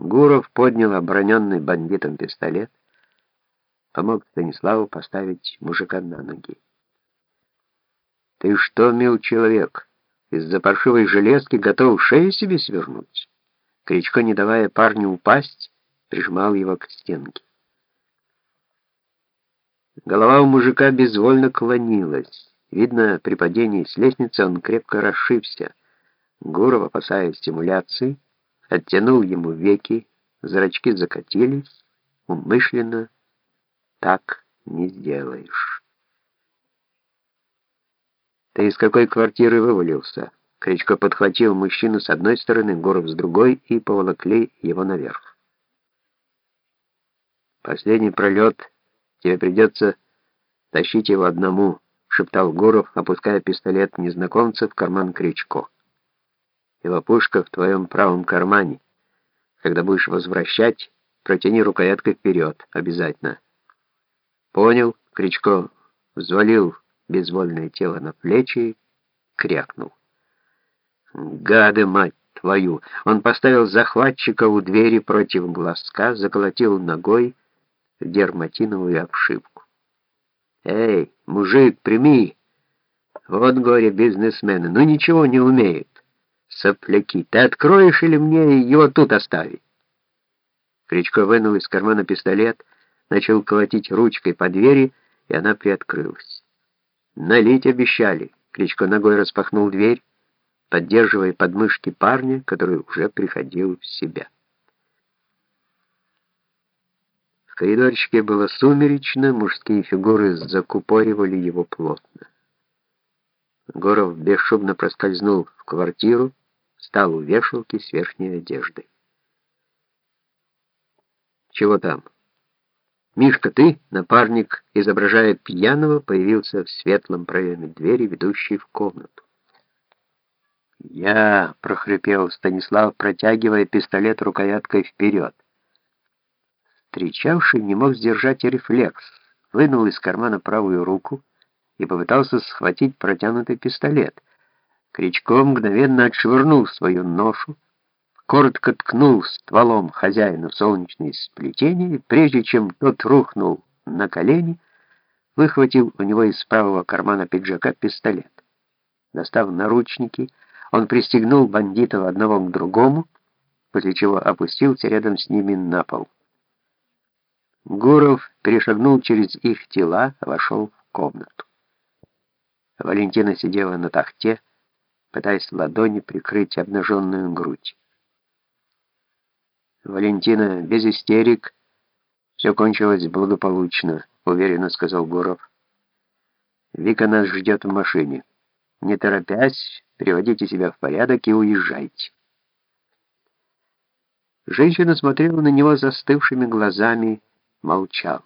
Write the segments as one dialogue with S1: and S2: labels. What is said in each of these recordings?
S1: Гуров поднял оброненный бандитом пистолет, помог Станиславу поставить мужика на ноги. «Ты что, мил человек, из-за паршивой железки готов шею себе свернуть?» Кричко, не давая парню упасть, прижимал его к стенке. Голова у мужика безвольно клонилась. Видно, при падении с лестницы он крепко расшибся. Гуров, опасаясь стимуляции, оттянул ему веки, зрачки закатились, умышленно так не сделаешь. «Ты из какой квартиры вывалился?» Кричко подхватил мужчину с одной стороны, Гуров с другой, и поволокли его наверх. «Последний пролет. Тебе придется тащить его одному», — шептал Гуров, опуская пистолет незнакомца в карман Кричко. «Его пушка в твоем правом кармане. Когда будешь возвращать, протяни рукояткой вперед, обязательно». «Понял», — Кричко взвалил безвольное тело на плечи, крякнул. Гады, мать твою! Он поставил захватчика у двери против глазка, заколотил ногой в дерматиновую обшивку. «Эй, мужик, прими! Вот горе бизнесмена, ну ничего не умеет. Сопляки, ты откроешь или мне его тут оставить?» Кричко вынул из кармана пистолет, начал колотить ручкой по двери, и она приоткрылась. «Налить обещали!» Кричко ногой распахнул дверь, поддерживая подмышки парня, который уже приходил в себя. В коридорчике было сумеречно, мужские фигуры закупоривали его плотно. Горов бесшумно проскользнул в квартиру, встал у вешалки с верхней одеждой. «Чего там?» «Мишка, ты?» — напарник, изображая пьяного, появился в светлом проеме двери, ведущей в комнату. «Я!» — прохрипел Станислав, протягивая пистолет рукояткой вперед. Встречавший не мог сдержать рефлекс, вынул из кармана правую руку и попытался схватить протянутый пистолет. Кричко мгновенно отшвырнул свою ношу, коротко ткнул стволом хозяина в солнечное сплетение, и прежде чем тот рухнул на колени, выхватил у него из правого кармана пиджака пистолет. Достав наручники, он пристегнул бандитов одного к другому, после чего опустился рядом с ними на пол. Гуров перешагнул через их тела, вошел в комнату. Валентина сидела на тахте, пытаясь ладони прикрыть обнаженную грудь. «Валентина, без истерик, все кончилось благополучно», — уверенно сказал Гуров. «Вика нас ждет в машине. Не торопясь, Приводите себя в порядок и уезжайте. Женщина смотрела на него застывшими глазами, молчала.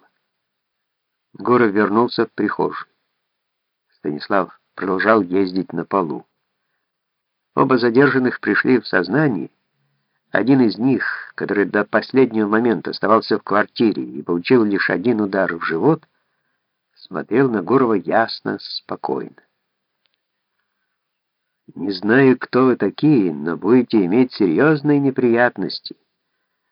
S1: Гуров вернулся в прихожую. Станислав продолжал ездить на полу. Оба задержанных пришли в сознание. Один из них, который до последнего момента оставался в квартире и получил лишь один удар в живот, смотрел на Гурова ясно, спокойно. Не знаю, кто вы такие, но будете иметь серьезные неприятности.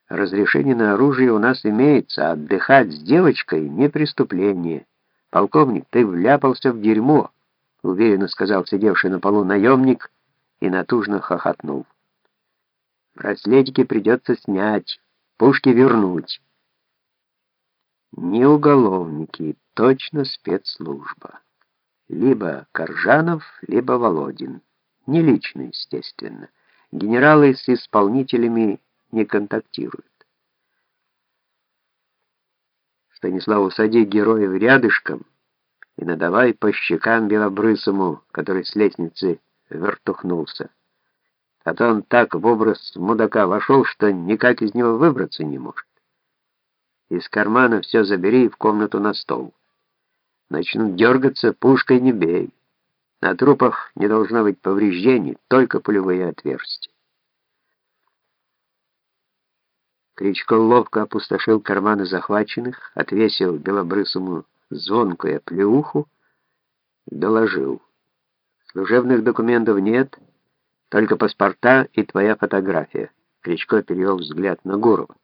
S1: Разрешение на оружие у нас имеется, а отдыхать с девочкой — не преступление. Полковник, ты вляпался в дерьмо, — уверенно сказал сидевший на полу наемник и натужно хохотнул. Браслетики придется снять, пушки вернуть. Не уголовники, точно спецслужба. Либо Коржанов, либо Володин. Не лично, естественно. Генералы с исполнителями не контактируют. Станислав, усади героев рядышком и надавай по щекам белобрысому, который с лестницы вертухнулся. А то он так в образ мудака вошел, что никак из него выбраться не может. Из кармана все забери и в комнату на стол. Начнут дергаться, пушкой не бей. На трупах не должно быть повреждений, только пулевые отверстия. Кричко ловко опустошил карманы захваченных, отвесил белобрысому звонкую плеуху доложил. Служебных документов нет, только паспорта и твоя фотография. Кричко перевел взгляд на Гурова.